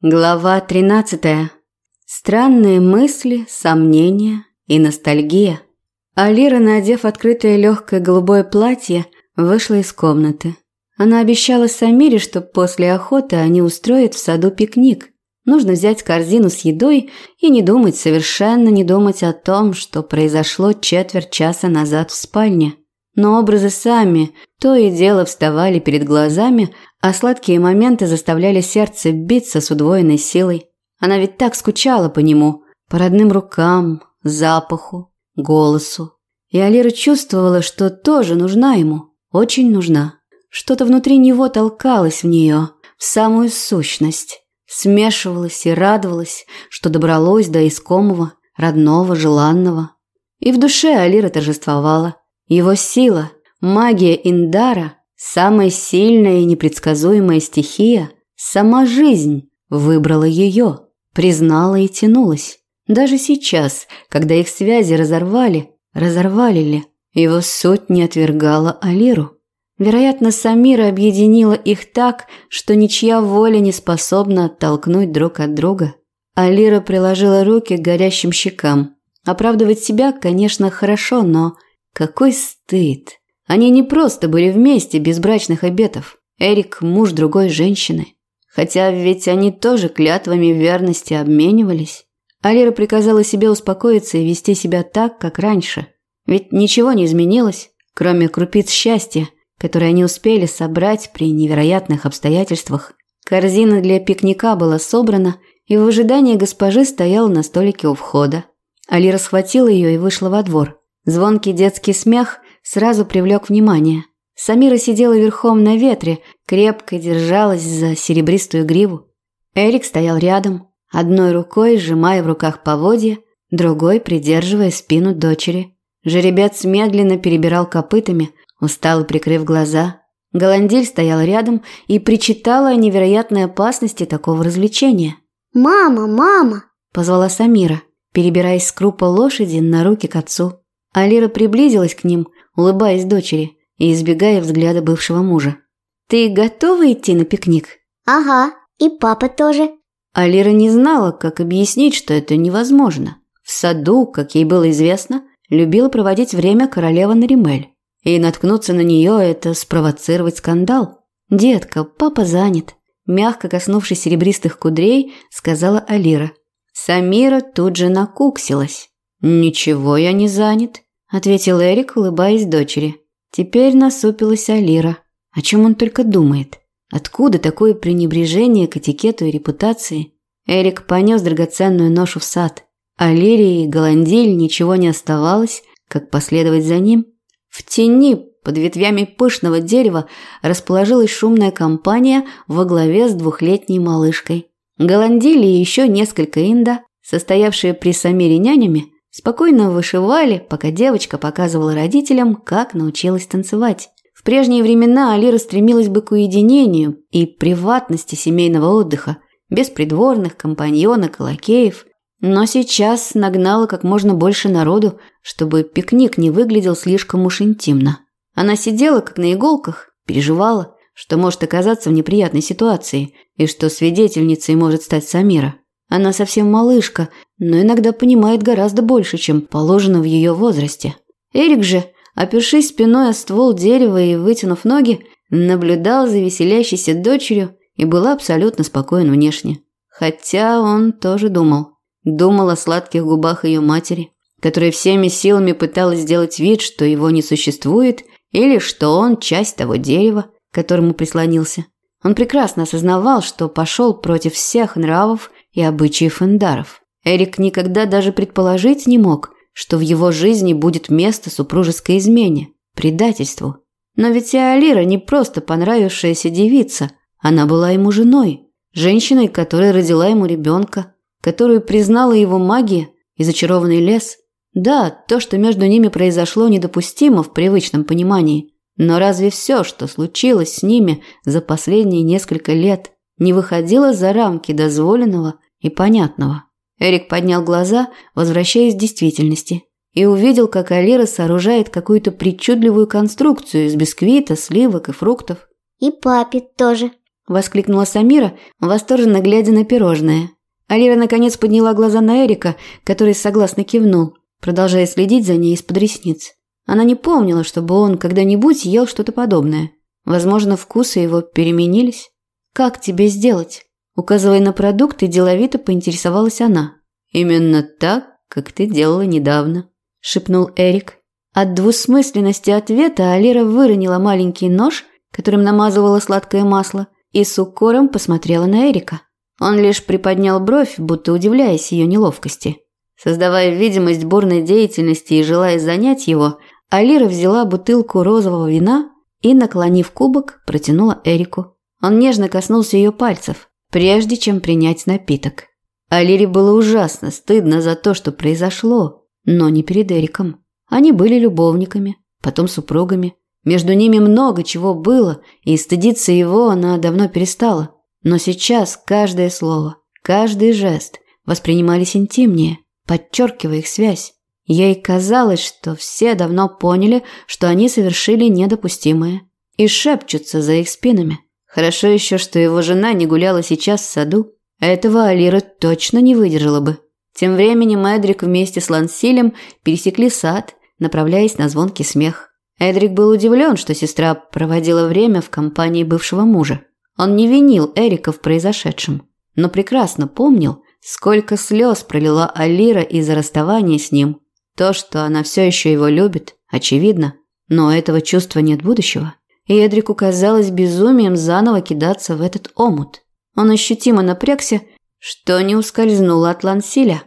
Глава 13. Странные мысли, сомнения и ностальгия. Алира, надев открытое легкое голубое платье, вышла из комнаты. Она обещала Самире, что после охоты они устроят в саду пикник. Нужно взять корзину с едой и не думать, совершенно не думать о том, что произошло четверть часа назад в спальне. Но образы сами то и дело вставали перед глазами, а сладкие моменты заставляли сердце биться с удвоенной силой. Она ведь так скучала по нему, по родным рукам, запаху, голосу. И Алира чувствовала, что тоже нужна ему, очень нужна. Что-то внутри него толкалось в нее, в самую сущность. Смешивалось и радовалось, что добралось до искомого, родного, желанного. И в душе Алира торжествовала. Его сила, магия Индара Самая сильная и непредсказуемая стихия, сама жизнь, выбрала ее, признала и тянулась. Даже сейчас, когда их связи разорвали, разорвали ли, его суть не отвергала Алиру. Вероятно, Самира объединила их так, что ничья воля не способна оттолкнуть друг от друга. Алира приложила руки к горящим щекам. Оправдывать себя, конечно, хорошо, но какой стыд. Они не просто были вместе без брачных обетов. Эрик – муж другой женщины. Хотя ведь они тоже клятвами верности обменивались. Алира приказала себе успокоиться и вести себя так, как раньше. Ведь ничего не изменилось, кроме крупиц счастья, которые они успели собрать при невероятных обстоятельствах. Корзина для пикника была собрана, и в ожидании госпожи стояла на столике у входа. Алира схватила ее и вышла во двор. Звонкий детский смех сразу привлек внимание. Самира сидела верхом на ветре, крепко держалась за серебристую гриву. Эрик стоял рядом, одной рукой сжимая в руках поводья, другой придерживая спину дочери. Жеребец медленно перебирал копытами, устало прикрыв глаза. Голандиль стоял рядом и причитала о невероятной опасности такого развлечения. «Мама, мама!» – позвала Самира, перебираясь с крупа лошади на руки к отцу. Алира приблизилась к ним, улыбаясь дочери и избегая взгляда бывшего мужа. «Ты готова идти на пикник?» «Ага, и папа тоже». Алира не знала, как объяснить, что это невозможно. В саду, как ей было известно, любила проводить время королева Наримель. И наткнуться на нее – это спровоцировать скандал. «Детка, папа занят», – мягко коснувшись серебристых кудрей, сказала Алира. Самира тут же накуксилась. «Ничего я не занят ответил Эрик, улыбаясь дочери. Теперь насупилась Алира. О чем он только думает? Откуда такое пренебрежение к этикету и репутации? Эрик понес драгоценную ношу в сад. А Лире и Голандиль ничего не оставалось, как последовать за ним. В тени под ветвями пышного дерева расположилась шумная компания во главе с двухлетней малышкой. Голандиль и еще несколько инда, состоявшие при Самире нянями, Спокойно вышивали, пока девочка показывала родителям, как научилась танцевать. В прежние времена Алира стремилась бы к уединению и приватности семейного отдыха, без придворных, компаньонок и лакеев. Но сейчас нагнала как можно больше народу, чтобы пикник не выглядел слишком уж интимно. Она сидела как на иголках, переживала, что может оказаться в неприятной ситуации и что свидетельницей может стать Самира. Она совсем малышка, но иногда понимает гораздо больше, чем положено в ее возрасте. Эрик же, опершись спиной о ствол дерева и вытянув ноги, наблюдал за веселящейся дочерью и был абсолютно спокоен внешне. Хотя он тоже думал. Думал о сладких губах ее матери, которая всеми силами пыталась сделать вид, что его не существует, или что он часть того дерева, к которому прислонился. Он прекрасно осознавал, что пошел против всех нравов и обычаев эндаров. Эрик никогда даже предположить не мог, что в его жизни будет место супружеской измене, предательству. Но ведь и Алира не просто понравившаяся девица, она была ему женой, женщиной, которая родила ему ребенка, которую признала его магия и зачарованный лес. Да, то, что между ними произошло, недопустимо в привычном понимании. Но разве все, что случилось с ними за последние несколько лет, не выходило за рамки дозволенного и понятного. Эрик поднял глаза, возвращаясь к действительности, и увидел, как Алира сооружает какую-то причудливую конструкцию из бисквита, сливок и фруктов. «И папе тоже», – воскликнула Самира, восторженно глядя на пирожное. Алира наконец подняла глаза на Эрика, который согласно кивнул, продолжая следить за ней из-под ресниц. Она не помнила, чтобы он когда-нибудь ел что-то подобное. Возможно, вкусы его переменились. «Как тебе сделать?» Указывая на продукты, деловито поинтересовалась она. «Именно так, как ты делала недавно», – шепнул Эрик. От двусмысленности ответа Алира выронила маленький нож, которым намазывала сладкое масло, и с укором посмотрела на Эрика. Он лишь приподнял бровь, будто удивляясь ее неловкости. Создавая видимость бурной деятельности и желая занять его, Алира взяла бутылку розового вина и, наклонив кубок, протянула Эрику. Он нежно коснулся ее пальцев, прежде чем принять напиток. Алире было ужасно стыдно за то, что произошло, но не перед Эриком. Они были любовниками, потом супругами. Между ними много чего было, и стыдиться его она давно перестала. Но сейчас каждое слово, каждый жест воспринимались интимнее, подчеркивая их связь. Ей казалось, что все давно поняли, что они совершили недопустимое, и шепчутся за их спинами. Хорошо еще, что его жена не гуляла сейчас в саду. Этого Алира точно не выдержала бы. Тем временем Эдрик вместе с Лансилем пересекли сад, направляясь на звонкий смех. Эдрик был удивлен, что сестра проводила время в компании бывшего мужа. Он не винил Эрика в произошедшем, но прекрасно помнил, сколько слез пролила Алира из-за расставания с ним. То, что она все еще его любит, очевидно, но этого чувства нет будущего. И Эдрику казалось безумием заново кидаться в этот омут. Он ощутимо напрягся, что не ускользнуло от Лансиля.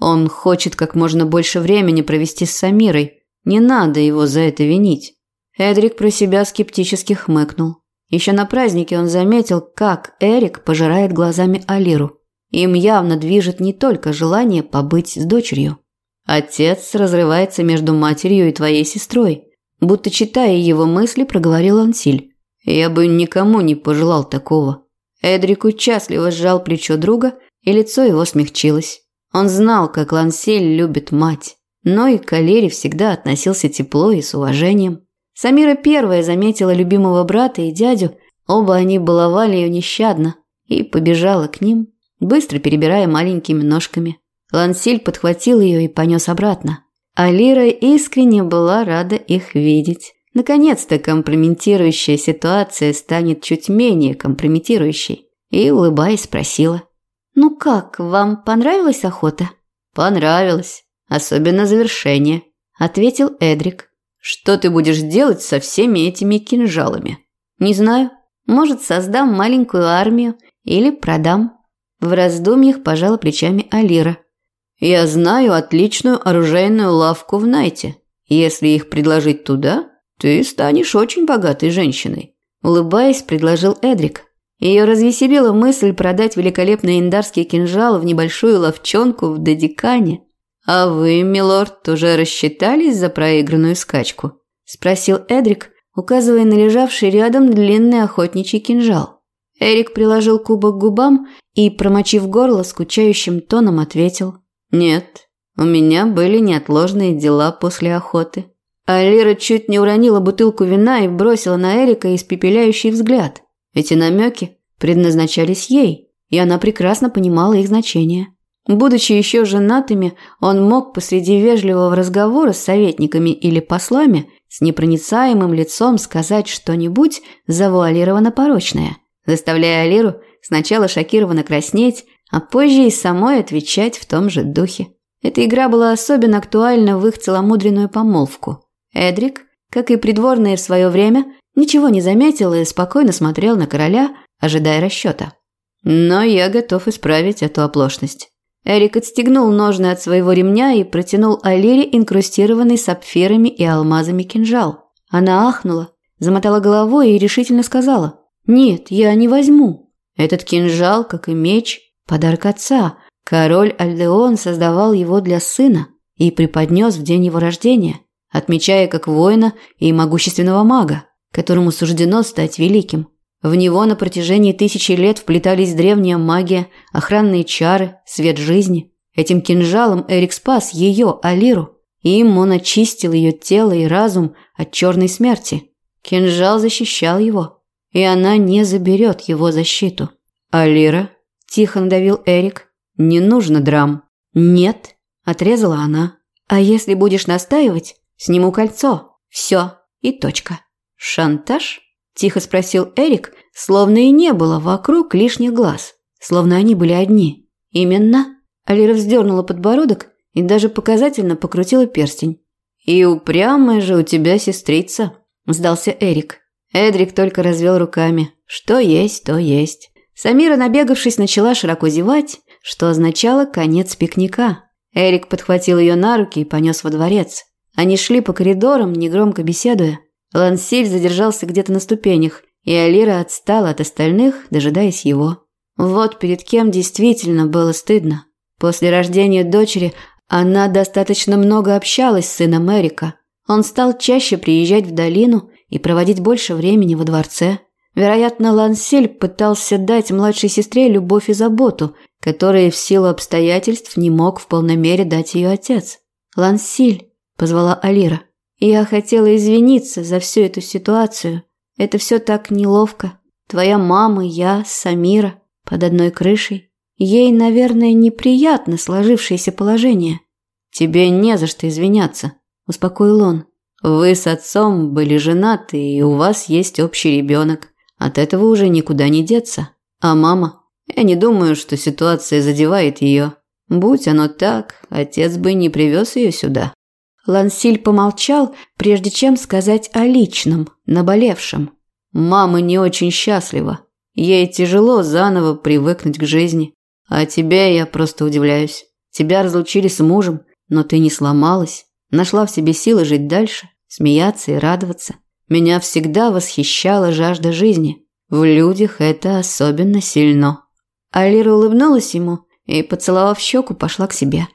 Он хочет как можно больше времени провести с Самирой. Не надо его за это винить. Эдрик про себя скептически хмыкнул. Еще на празднике он заметил, как Эрик пожирает глазами Алиру. Им явно движет не только желание побыть с дочерью. Отец разрывается между матерью и твоей сестрой. Будто читая его мысли, проговорил Ансиль. Я бы никому не пожелал такого. Эдрик участливо сжал плечо друга, и лицо его смягчилось. Он знал, как Лансель любит мать, но и к Калере всегда относился тепло и с уважением. Самира первая заметила любимого брата и дядю, оба они баловали ее нещадно, и побежала к ним, быстро перебирая маленькими ножками. Лансиль подхватил ее и понес обратно. А Лира искренне была рада их видеть. Наконец-то компрометирующая ситуация станет чуть менее компрометирующей. И, улыбаясь, спросила. «Ну как, вам понравилась охота?» «Понравилось. Особенно завершение», – ответил Эдрик. Что ты будешь делать со всеми этими кинжалами? Не знаю. Может, создам маленькую армию или продам. В раздумьях пожала плечами Алира. Я знаю отличную оружейную лавку в Найте. Если их предложить туда, ты станешь очень богатой женщиной. Улыбаясь, предложил Эдрик. Ее развеселила мысль продать великолепный индарский кинжал в небольшую ловчонку в Дадикане. «А вы, милорд, уже рассчитались за проигранную скачку?» – спросил Эдрик, указывая на лежавший рядом длинный охотничий кинжал. Эрик приложил кубок к губам и, промочив горло, скучающим тоном ответил. «Нет, у меня были неотложные дела после охоты». А Лира чуть не уронила бутылку вина и бросила на Эрика испепеляющий взгляд. Эти намеки предназначались ей, и она прекрасно понимала их значение. Будучи еще женатыми, он мог посреди вежливого разговора с советниками или послами с непроницаемым лицом сказать что-нибудь завуалированно порочное, заставляя Алиру сначала шокированно краснеть, а позже и самой отвечать в том же духе. Эта игра была особенно актуальна в их целомудренную помолвку. Эдрик, как и придворные в свое время, ничего не заметил и спокойно смотрел на короля, ожидая расчета. Но я готов исправить эту оплошность. Эрик отстегнул ножны от своего ремня и протянул Алире инкрустированный сапфирами и алмазами кинжал. Она ахнула, замотала головой и решительно сказала «Нет, я не возьму. Этот кинжал, как и меч, подарок отца. Король Альдеон создавал его для сына и преподнес в день его рождения, отмечая как воина и могущественного мага, которому суждено стать великим. В него на протяжении тысячи лет вплетались древняя магия, охранные чары, свет жизни. Этим кинжалом Эрик спас ее, Алиру. Им он очистил ее тело и разум от черной смерти. Кинжал защищал его. и она не заберет его защиту. «Алира?» – тихо надавил Эрик. «Не нужно драм». «Нет», – отрезала она. «А если будешь настаивать, сниму кольцо. Все, и точка». «Шантаж?» – тихо спросил Эрик, словно и не было вокруг лишних глаз, словно они были одни. «Именно?» Алира вздернула подбородок и даже показательно покрутила перстень. «И упрямая же у тебя сестрица», – сдался Эрик. Эдрик только развел руками. «Что есть, то есть». Самира, набегавшись, начала широко зевать, что означало конец пикника. Эрик подхватил ее на руки и понес во дворец. Они шли по коридорам, негромко беседуя. Лансиль задержался где-то на ступенях, и Алира отстала от остальных, дожидаясь его. Вот перед кем действительно было стыдно. После рождения дочери она достаточно много общалась с сыном Эрика. Он стал чаще приезжать в долину и проводить больше времени во дворце. Вероятно, Лансель пытался дать младшей сестре любовь и заботу, которые в силу обстоятельств не мог в полной мере дать ее отец. «Лансиль», – позвала Алира. «Я хотела извиниться за всю эту ситуацию. Это все так неловко. Твоя мама, я, Самира, под одной крышей. Ей, наверное, неприятно сложившееся положение». «Тебе не за что извиняться», – успокоил он. «Вы с отцом были женаты, и у вас есть общий ребенок. От этого уже никуда не деться. А мама? Я не думаю, что ситуация задевает ее. Будь оно так, отец бы не привез ее сюда. Лансиль помолчал, прежде чем сказать о личном, наболевшем. Мама не очень счастлива. Ей тяжело заново привыкнуть к жизни. А тебя я просто удивляюсь. Тебя разлучили с мужем, но ты не сломалась. Нашла в себе силы жить дальше, смеяться и радоваться. Меня всегда восхищала жажда жизни. В людях это особенно сильно. Алира улыбнулась ему и, поцеловав щеку, пошла к себе.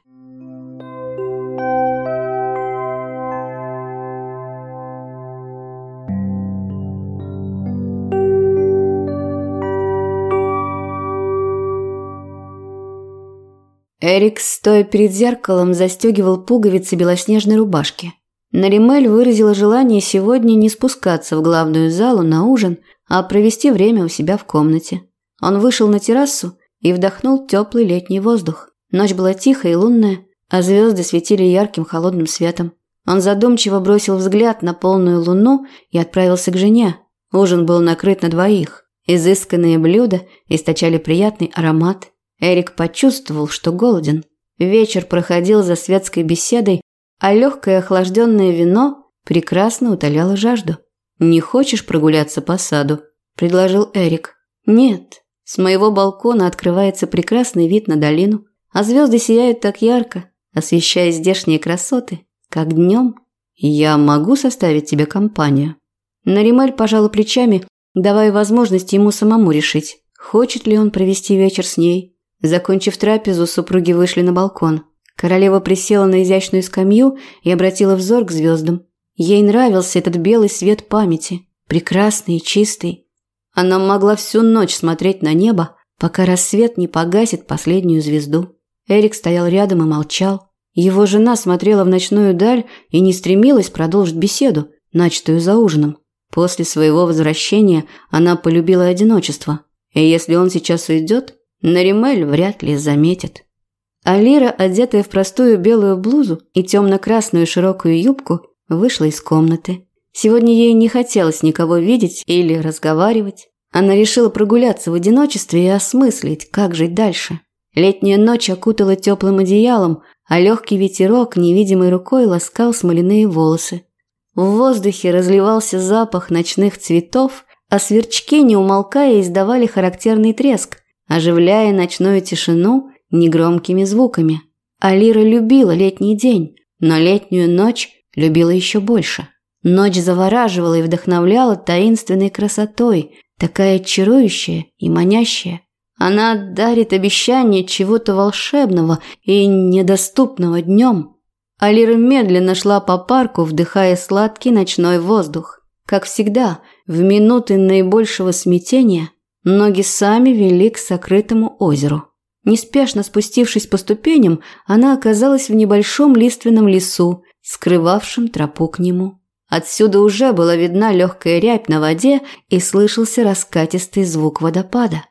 Эрик, стоя перед зеркалом, застегивал пуговицы белоснежной рубашки. Наримель выразила желание сегодня не спускаться в главную залу на ужин, а провести время у себя в комнате. Он вышел на террасу и вдохнул теплый летний воздух. Ночь была тихая и лунная, а звезды светили ярким холодным светом. Он задумчиво бросил взгляд на полную луну и отправился к жене. Ужин был накрыт на двоих. Изысканные блюда источали приятный аромат. Эрик почувствовал, что голоден. Вечер проходил за светской беседой а легкое охлажденное вино прекрасно утоляло жажду. «Не хочешь прогуляться по саду?» – предложил Эрик. «Нет. С моего балкона открывается прекрасный вид на долину, а звезды сияют так ярко, освещая здешние красоты, как днем. Я могу составить тебе компанию?» Нарималь пожала плечами, давая возможность ему самому решить, хочет ли он провести вечер с ней. Закончив трапезу, супруги вышли на балкон – Королева присела на изящную скамью и обратила взор к звездам. Ей нравился этот белый свет памяти, прекрасный и чистый. Она могла всю ночь смотреть на небо, пока рассвет не погасит последнюю звезду. Эрик стоял рядом и молчал. Его жена смотрела в ночную даль и не стремилась продолжить беседу, начатую за ужином. После своего возвращения она полюбила одиночество, и если он сейчас уйдет, Наримель вряд ли заметит. Алира, одетая в простую белую блузу и темно-красную широкую юбку, вышла из комнаты. Сегодня ей не хотелось никого видеть или разговаривать. Она решила прогуляться в одиночестве и осмыслить, как жить дальше. Летняя ночь окутала теплым одеялом, а легкий ветерок невидимой рукой ласкал смоляные волосы. В воздухе разливался запах ночных цветов, а сверчки, не умолкая, издавали характерный треск, оживляя ночную тишину негромкими звуками. Алира любила летний день, но летнюю ночь любила еще больше. Ночь завораживала и вдохновляла таинственной красотой, такая чарующая и манящая. Она дарит обещание чего-то волшебного и недоступного днем. Алира медленно шла по парку, вдыхая сладкий ночной воздух. Как всегда, в минуты наибольшего смятения ноги сами вели к сокрытому озеру. Неспешно спустившись по ступеням, она оказалась в небольшом лиственном лесу, скрывавшем тропу к нему. Отсюда уже была видна легкая рябь на воде и слышался раскатистый звук водопада.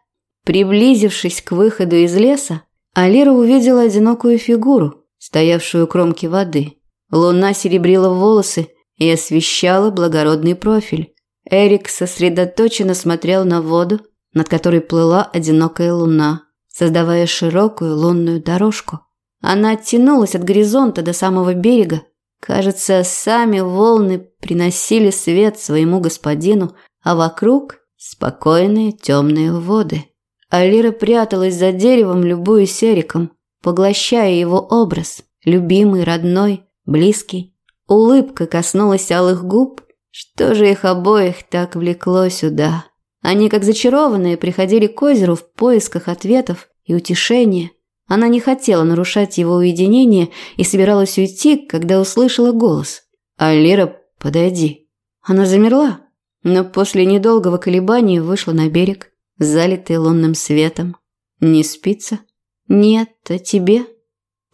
Приблизившись к выходу из леса, Алира увидела одинокую фигуру, стоявшую у кромки воды. Луна серебрила волосы и освещала благородный профиль. Эрик сосредоточенно смотрел на воду, над которой плыла одинокая луна, создавая широкую лунную дорожку. Она оттянулась от горизонта до самого берега. Кажется, сами волны приносили свет своему господину, а вокруг спокойные темные воды. Алира пряталась за деревом, любуясь Эриком, поглощая его образ, любимый, родной, близкий. Улыбка коснулась алых губ. Что же их обоих так влекло сюда? Они, как зачарованные, приходили к озеру в поисках ответов и утешения. Она не хотела нарушать его уединение и собиралась уйти, когда услышала голос. «Алира, подойди». Она замерла, но после недолгого колебания вышла на берег, залитый лунным светом. «Не спится?» «Нет, а тебе?»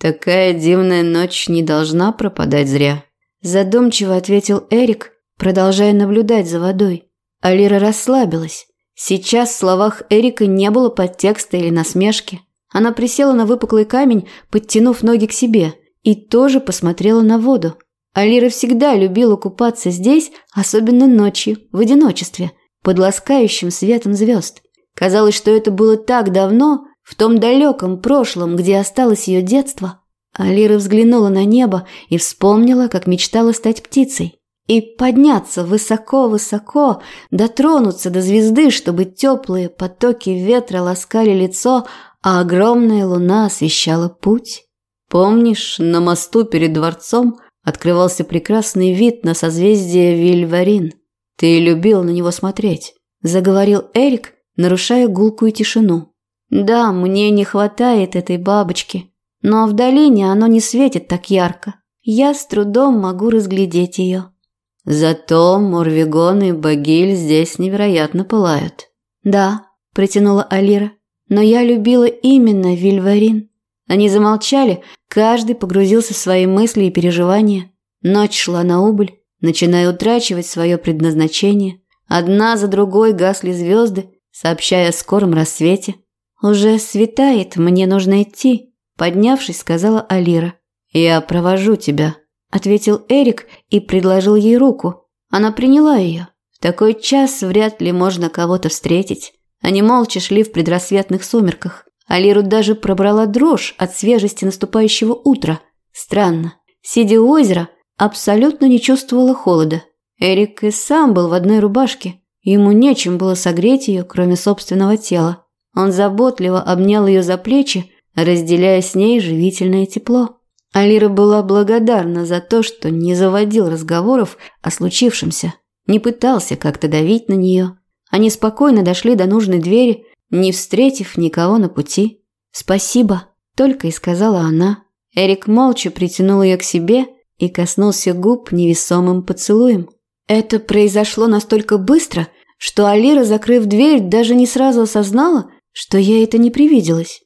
«Такая дивная ночь не должна пропадать зря», – задумчиво ответил Эрик, продолжая наблюдать за водой. Алира расслабилась. Сейчас в словах Эрика не было подтекста или насмешки. Она присела на выпуклый камень, подтянув ноги к себе, и тоже посмотрела на воду. Алира всегда любила купаться здесь, особенно ночью, в одиночестве, под ласкающим светом звезд. Казалось, что это было так давно, в том далеком прошлом, где осталось ее детство. Алира взглянула на небо и вспомнила, как мечтала стать птицей и подняться высоко-высоко, дотронуться до звезды, чтобы теплые потоки ветра ласкали лицо, а огромная луна освещала путь. Помнишь, на мосту перед дворцом открывался прекрасный вид на созвездие Вильварин? Ты любил на него смотреть, заговорил Эрик, нарушая гулкую тишину. Да, мне не хватает этой бабочки, но в долине оно не светит так ярко. Я с трудом могу разглядеть ее. Зато Морвигон и Багиль здесь невероятно пылают. Да, протянула Алира. Но я любила именно Вильварин. Они замолчали, каждый погрузился в свои мысли и переживания. Ночь шла на убыль, начиная утрачивать свое предназначение. Одна за другой гасли звезды, сообщая о скором рассвете. «Уже светает, мне нужно идти», – поднявшись, сказала Алира. «Я провожу тебя», ответил Эрик и предложил ей руку. Она приняла ее. В такой час вряд ли можно кого-то встретить. Они молча шли в предрассветных сумерках. Алиру даже пробрала дрожь от свежести наступающего утра. Странно. Сидя у озера, абсолютно не чувствовала холода. Эрик и сам был в одной рубашке. Ему нечем было согреть ее, кроме собственного тела. Он заботливо обнял ее за плечи, разделяя с ней живительное тепло. Алира была благодарна за то, что не заводил разговоров о случившемся, не пытался как-то давить на нее. Они спокойно дошли до нужной двери, не встретив никого на пути. «Спасибо», – только и сказала она. Эрик молча притянул ее к себе и коснулся губ невесомым поцелуем. Это произошло настолько быстро, что Алира, закрыв дверь, даже не сразу осознала, что ей это не привиделось.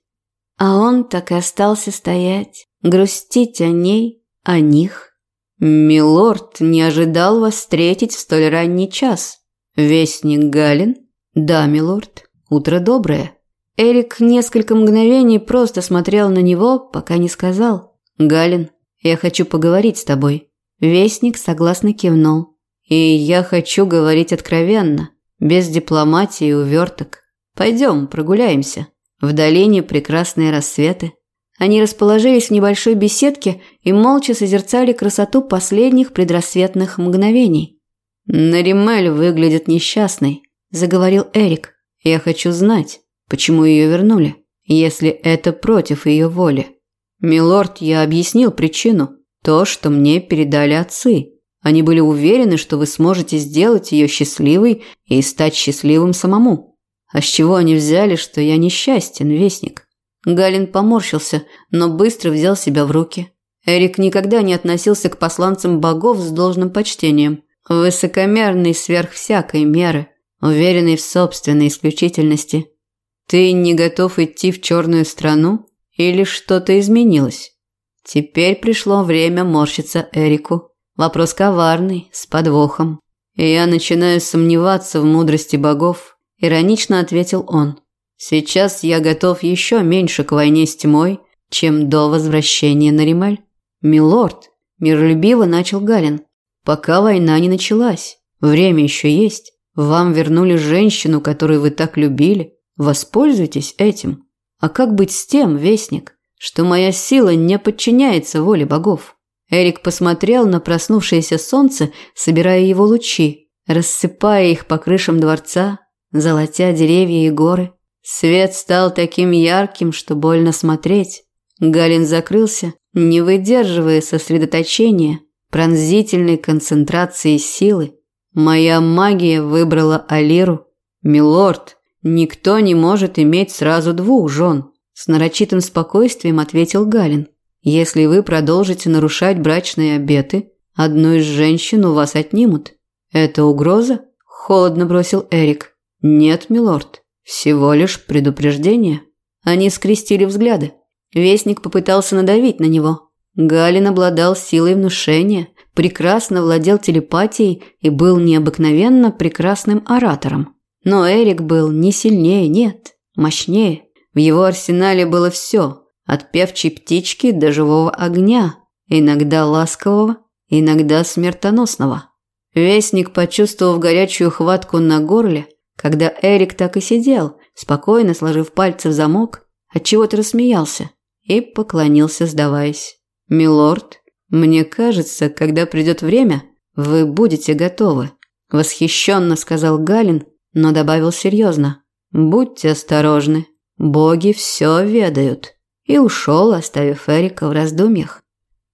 А он так и остался стоять, грустить о ней, о них. «Милорд не ожидал вас встретить в столь ранний час. Вестник Галин?» «Да, милорд. Утро доброе». Эрик несколько мгновений просто смотрел на него, пока не сказал. «Галин, я хочу поговорить с тобой». Вестник согласно кивнул. «И я хочу говорить откровенно, без дипломатии и уверток. Пойдем, прогуляемся. В долине прекрасные рассветы». Они расположились в небольшой беседке и молча созерцали красоту последних предрассветных мгновений. «Наримель выглядит несчастной», – заговорил Эрик. «Я хочу знать, почему ее вернули, если это против ее воли. Милорд, я объяснил причину. То, что мне передали отцы. Они были уверены, что вы сможете сделать ее счастливой и стать счастливым самому. А с чего они взяли, что я несчастен, вестник?» Галин поморщился, но быстро взял себя в руки. Эрик никогда не относился к посланцам богов с должным почтением. Высокомерный сверх всякой меры, уверенный в собственной исключительности. Ты не готов идти в черную страну? Или что-то изменилось? Теперь пришло время морщиться Эрику. Вопрос коварный, с подвохом. Я начинаю сомневаться в мудрости богов, иронично ответил он. Сейчас я готов еще меньше к войне с тьмой, чем до возвращения на Римель. Милорд, миролюбиво начал Галин. Пока война не началась, время еще есть. Вам вернули женщину, которую вы так любили. Воспользуйтесь этим. А как быть с тем, вестник, что моя сила не подчиняется воле богов? Эрик посмотрел на проснувшееся солнце, собирая его лучи, рассыпая их по крышам дворца, золотя деревья и горы. Свет стал таким ярким, что больно смотреть. Галин закрылся, не выдерживая сосредоточения, пронзительной концентрации силы. Моя магия выбрала Алиру. Милорд, никто не может иметь сразу двух жен. С нарочитым спокойствием ответил Галин. Если вы продолжите нарушать брачные обеты, одну из женщин у вас отнимут. Это угроза? Холодно бросил Эрик. Нет, милорд. Всего лишь предупреждение. Они скрестили взгляды. Вестник попытался надавить на него. Галин обладал силой внушения, прекрасно владел телепатией и был необыкновенно прекрасным оратором. Но Эрик был не сильнее, нет, мощнее. В его арсенале было все, от певчей птички до живого огня, иногда ласкового, иногда смертоносного. Вестник почувствовал горячую хватку на горле, когда Эрик так и сидел, спокойно сложив пальцы в замок, отчего-то рассмеялся и поклонился, сдаваясь. «Милорд, мне кажется, когда придет время, вы будете готовы», – восхищенно сказал Галин, но добавил серьезно. «Будьте осторожны, боги все ведают», и ушел, оставив Эрика в раздумьях.